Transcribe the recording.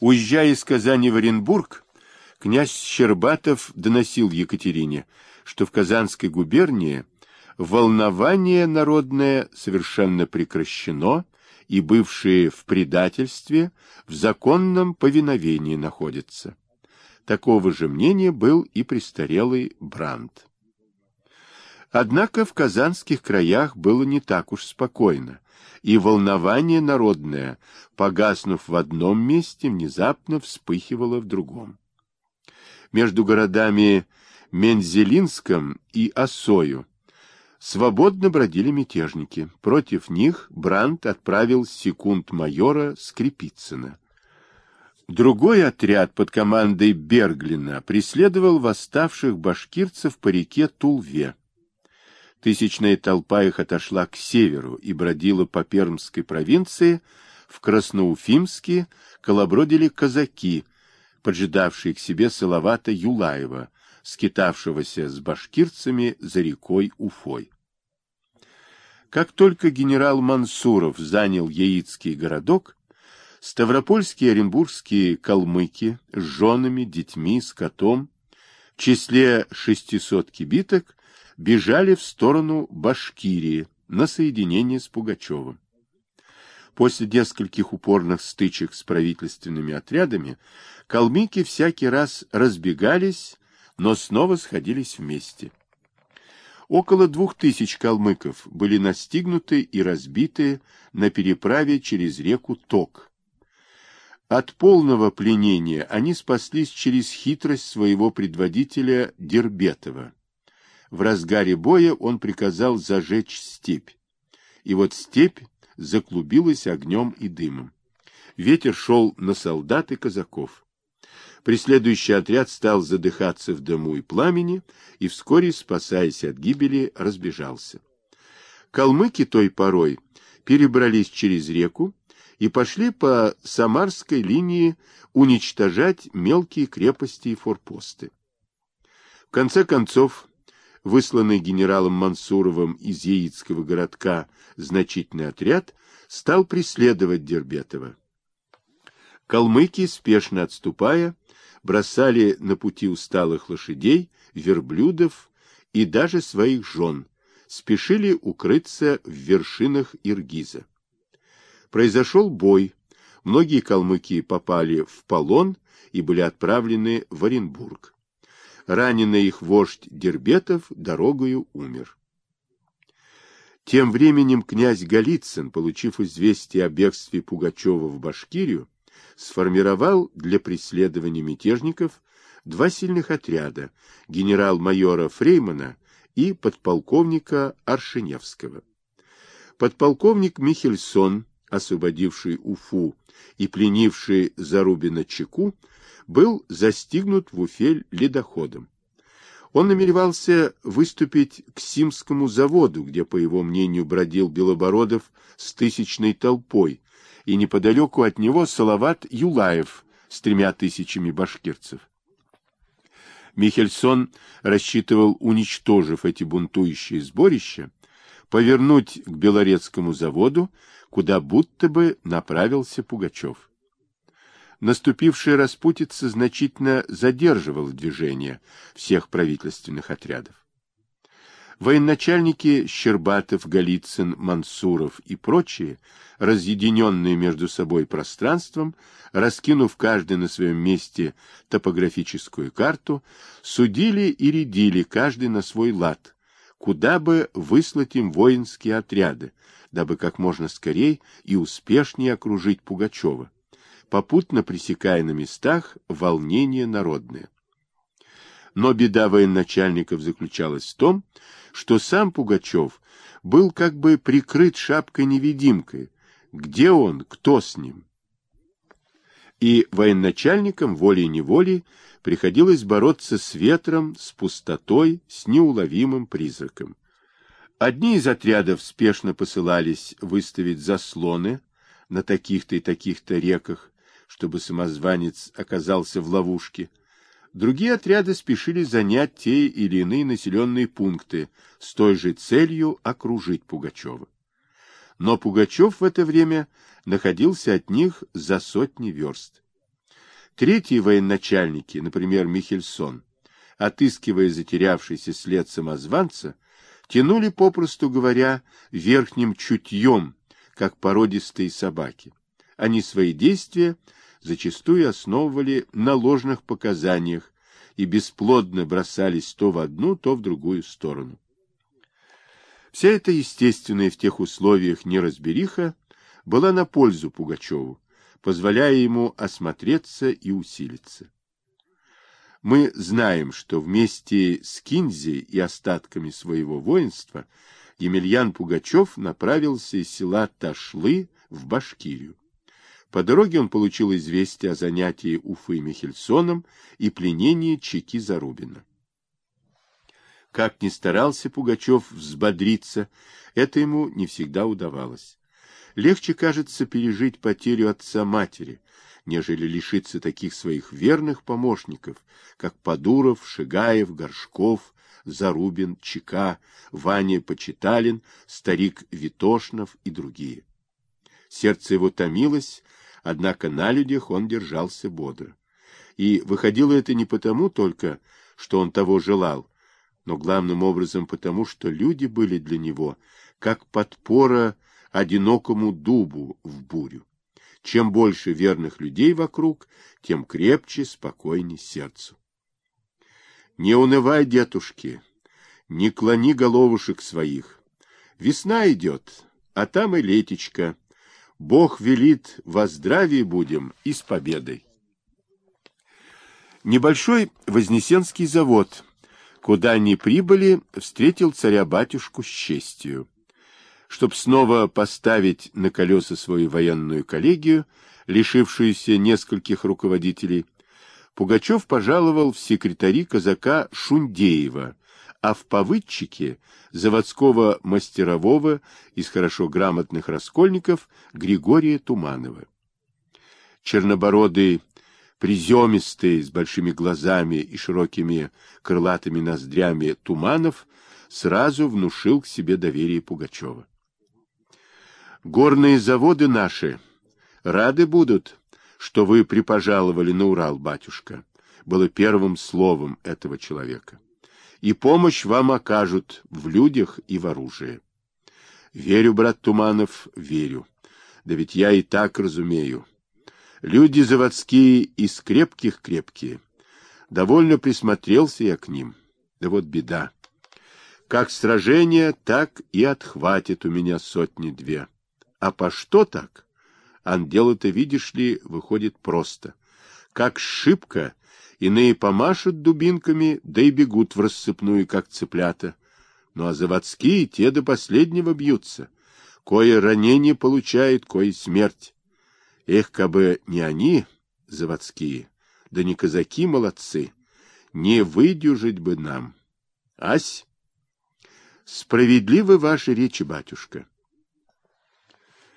Уезжая из Казани в Оренбург, князь Щербатов доносил Екатерине, что в Казанской губернии волнование народное совершенно прекращено, и бывшие в предательстве в законном повиновении находятся. Такого же мнения был и престарелый Брандт. Однако в казанских краях было не так уж спокойно, и волнование народное, погаснув в одном месте, внезапно вспыхивало в другом. Между городами Мензелинском и Осою свободно бродили мятежники. Против них Брандт отправил секунд-майора Скрипицына. Другой отряд под командой Берглина преследовал восставших башкирцев по реке Тулве. Тысячная толпа их отошла к северу и бродила по Пермской провинции, в Красноуфимске колобродили казаки, поджидавшие к себе Салавата Юлаева, скитавшегося с башкирцами за рекой Уфой. Как только генерал Мансуров занял Яицкий городок, ставропольские и оренбургские калмыки с женами, детьми, скотом в числе 600 кибиток бежали в сторону Башкирии на соединение с Пугачевым. После нескольких упорных стычек с правительственными отрядами калмыки всякий раз разбегались, но снова сходились вместе. Около двух тысяч калмыков были настигнуты и разбиты на переправе через реку Ток. От полного пленения они спаслись через хитрость своего предводителя Дербетова. В разгаре боя он приказал зажечь степь. И вот степь заклубилась огнем и дымом. Ветер шел на солдат и казаков. Преследующий отряд стал задыхаться в дыму и пламени, и вскоре, спасаясь от гибели, разбежался. Калмыки той порой перебрались через реку и пошли по Самарской линии уничтожать мелкие крепости и форпосты. В конце концов, высланный генералом Мансуровым из Яицкого городка значительный отряд стал преследовать Дербетова. Калмыки, спешно отступая, бросали на пути усталых лошадей, верблюдов и даже своих жен, спешили укрыться в вершинах Иргиза. Произошел бой, многие калмыки попали в полон и были отправлены в Оренбург раненый их вождь Дербетов дорогою умер. Тем временем князь Голицын, получив известие о бегстве Пугачева в Башкирию, сформировал для преследования мятежников два сильных отряда генерал-майора Фреймана и подполковника Аршиневского. Подполковник Михельсон, освободивший Уфу и пленивший Зарубина Чеку, был застигнут в Уфе ледоходом. Он намеревался выступить к Симскому заводу, где, по его мнению, бродил Белобородов с тысячной толпой, и неподалеку от него Салават Юлаев с тремя тысячами башкирцев. Михельсон рассчитывал, уничтожив эти бунтующие сборища, повернуть к Белорецкому заводу, куда будто бы направился Пугачев наступившая распутица значительно задерживала движение всех правительственных отрядов. Военачальники Щербатов, Голицын, Мансуров и прочие, разъединенные между собой пространством, раскинув каждый на своем месте топографическую карту, судили и рядили каждый на свой лад, куда бы выслать им воинские отряды, дабы как можно скорее и успешнее окружить Пугачева попутно пресекая на местах волнение народное. Но беда военачальников заключалась в том, что сам Пугачев был как бы прикрыт шапкой-невидимкой. Где он, кто с ним? И военачальникам волей-неволей приходилось бороться с ветром, с пустотой, с неуловимым призраком. Одни из отрядов спешно посылались выставить заслоны на таких-то и таких-то реках, чтобы самозванец оказался в ловушке. Другие отряды спешили занять те или иные населенные пункты с той же целью окружить Пугачева. Но Пугачев в это время находился от них за сотни верст. Третьи военачальники, например, Михельсон, отыскивая затерявшийся след самозванца, тянули, попросту говоря, верхним чутьем, как породистые собаки. Они свои действия зачастую основывали на ложных показаниях и бесплодно бросались то в одну, то в другую сторону. Вся эта естественная в тех условиях неразбериха была на пользу Пугачеву, позволяя ему осмотреться и усилиться. Мы знаем, что вместе с Кинзи и остатками своего воинства Емельян Пугачев направился из села Ташлы в Башкирию. По дороге он получил известие о занятии Уфы Михельсоном и пленении Чеки Зарубина. Как ни старался Пугачев взбодриться, это ему не всегда удавалось. Легче, кажется, пережить потерю отца-матери, нежели лишиться таких своих верных помощников, как Подуров, Шигаев, Горшков, Зарубин, Чека, Ваня Почиталин, старик Витошнов и другие. Сердце его томилось, однако на людях он держался бодро. И выходило это не потому только, что он того желал, но главным образом потому, что люди были для него как подпора одинокому дубу в бурю. Чем больше верных людей вокруг, тем крепче, спокойней сердцу. Не унывай, дедушки, не клони головушек своих. Весна идет, а там и летечко. Бог велит, во здравии будем и с победой. Небольшой Вознесенский завод, куда они прибыли, встретил царя-батюшку с честью чтобы снова поставить на колеса свою военную коллегию, лишившуюся нескольких руководителей, Пугачев пожаловал в секретари казака Шундеева, а в повыдчике заводского мастерового из хорошо грамотных раскольников Григория Туманова. Чернобородый, приземистый, с большими глазами и широкими крылатыми ноздрями Туманов сразу внушил к себе доверие Пугачева. Горные заводы наши рады будут, что вы припожаловали на Урал, батюшка, было первым словом этого человека. И помощь вам окажут в людях и в оружии. Верю, брат Туманов, верю. Да ведь я и так разумею. Люди заводские из крепких крепкие. Довольно присмотрелся я к ним. Да вот беда. Как сражение, так и отхватит у меня сотни-две. А по что так? Ан дело-то, видишь ли, выходит просто. Как шибко, иные помашут дубинками, да и бегут в рассыпную, как цыплята. Ну а заводские те до последнего бьются. Кое ранение получает, кое смерть. Эх, кабы не они, заводские, да не казаки молодцы, не выдюжить бы нам. Ась, справедливы ваши речи, батюшка.